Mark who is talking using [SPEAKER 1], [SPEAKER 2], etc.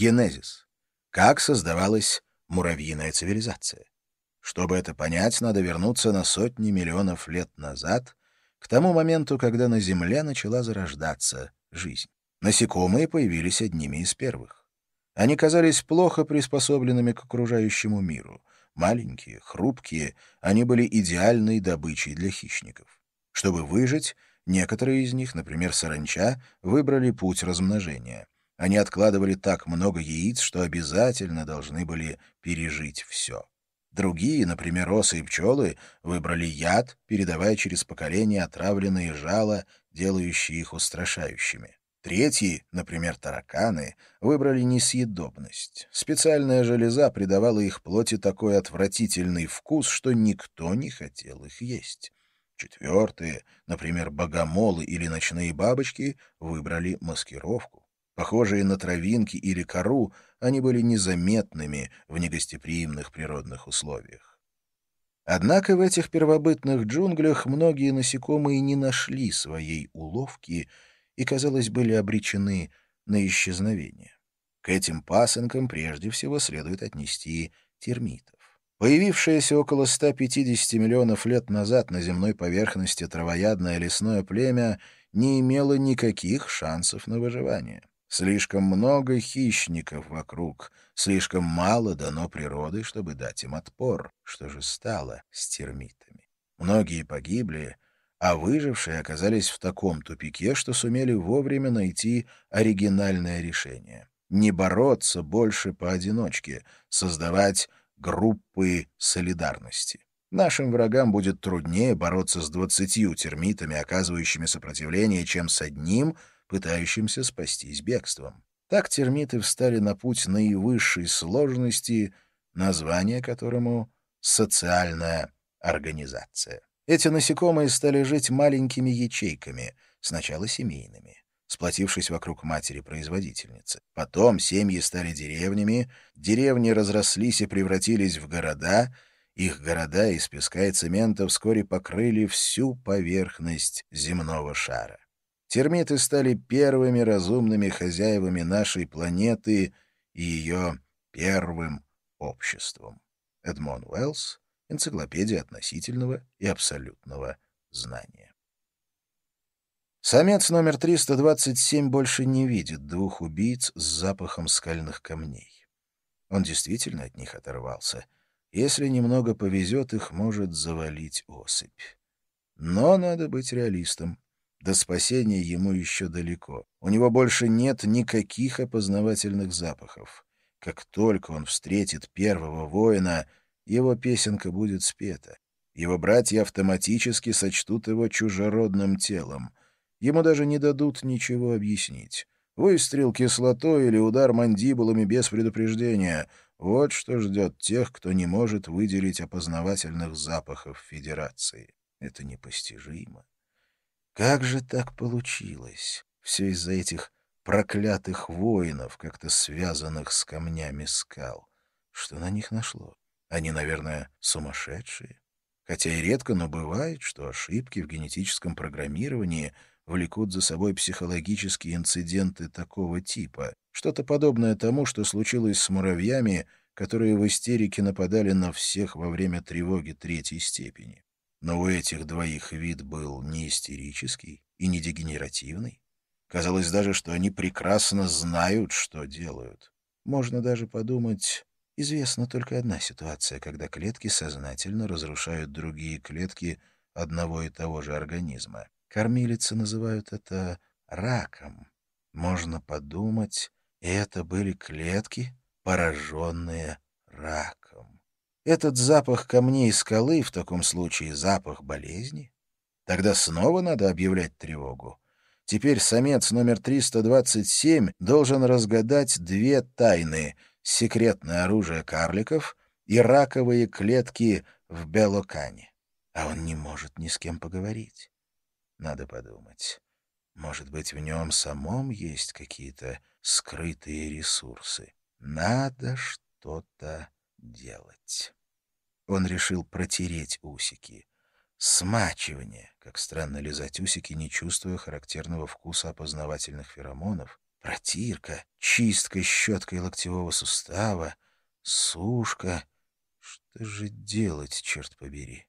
[SPEAKER 1] Генезис. Как создавалась муравьиная цивилизация. Чтобы это понять, надо вернуться на сотни миллионов лет назад, к тому моменту, когда на Земле начала зарождаться жизнь. Насекомые появились одними из первых. Они казались плохо приспособленными к окружающему миру. Маленькие, хрупкие, они были идеальной добычей для хищников. Чтобы выжить, некоторые из них, например, саранча, выбрали путь размножения. Они откладывали так много яиц, что обязательно должны были пережить все. Другие, например, осы и пчелы, выбрали яд, передавая через поколение отравленные жало, делающие их устрашающими. Третьи, например, тараканы, выбрали несъедобность. Специальная железа придавала их плоти такой отвратительный вкус, что никто не хотел их есть. Четвертые, например, богомолы или ночные бабочки, выбрали маскировку. Похожие на травинки или кору, они были незаметными в негостеприимных природных условиях. Однако в этих первобытных джунглях многие насекомые не нашли своей уловки и, казалось, были обречены на исчезновение. К этим пасынкам прежде всего следует отнести термитов. Появившееся около 150 миллионов лет назад на земной поверхности травоядное лесное племя не имело никаких шансов на выживание. Слишком много хищников вокруг, слишком мало дано природой, чтобы дать им отпор. Что же стало с термитами? Многие погибли, а выжившие оказались в таком тупике, что сумели вовремя найти оригинальное решение. Не бороться больше поодиночке, создавать группы солидарности. Нашим врагам будет труднее бороться с двадцатью термитами, оказывающими сопротивление, чем с одним — пытающимся спастись бегством. Так термиты встали на путь наивысшей сложности, название которому — социальная организация. Эти насекомые стали жить маленькими ячейками, сначала семейными, сплотившись вокруг матери-производительницы. Потом семьи стали деревнями, деревни разрослись и превратились в города, их города из песка и цемента вскоре покрыли всю поверхность земного шара. Термиты стали первыми разумными хозяевами нашей планеты и ее первым обществом. Эдмон Уэллс, Энциклопедия относительного и абсолютного знания. Самец номер 327 больше не видит двух убийц с запахом скальных камней. Он действительно от них оторвался. Если немного повезет, их может завалить особь. Но надо быть реалистом. До спасения ему еще далеко. У него больше нет никаких опознавательных запахов. Как только он встретит первого воина, его песенка будет спета. Его братья автоматически сочтут его чужеродным телом. Ему даже не дадут ничего объяснить. Выстрел кислотой или удар мандибулами без предупреждения — вот что ждет тех, кто не может выделить опознавательных запахов Федерации. Это непостижимо. Как же так получилось? Все из-за этих проклятых воинов, как-то связанных с камнями скал. Что на них нашло? Они, наверное, сумасшедшие. Хотя и редко, но бывает, что ошибки в генетическом программировании влекут за собой психологические инциденты такого типа. Что-то подобное тому, что случилось с муравьями, которые в истерике нападали на всех во время тревоги третьей степени. Но у этих двоих вид был не истерический и не дегенеративный. Казалось даже, что они прекрасно знают, что делают. Можно даже подумать, известна только одна ситуация, когда клетки сознательно разрушают другие клетки одного и того же организма. Кормилицы называют это раком. Можно подумать, это были клетки, пораженные раком. Этот запах камней скалы в таком случае запах болезни? Тогда снова надо объявлять тревогу. Теперь самец номер 327 должен разгадать две тайны — секретное оружие карликов и раковые клетки в Белокане. А он не может ни с кем поговорить. Надо подумать. Может быть, в нем самом есть какие-то скрытые ресурсы. Надо что-то делать. Он решил протереть усики. Смачивание, как странно лизать усики, не чувствуя характерного вкуса опознавательных феромонов, Протирка, чистка щеткой локтевого сустава, сушка. Что же делать, черт побери?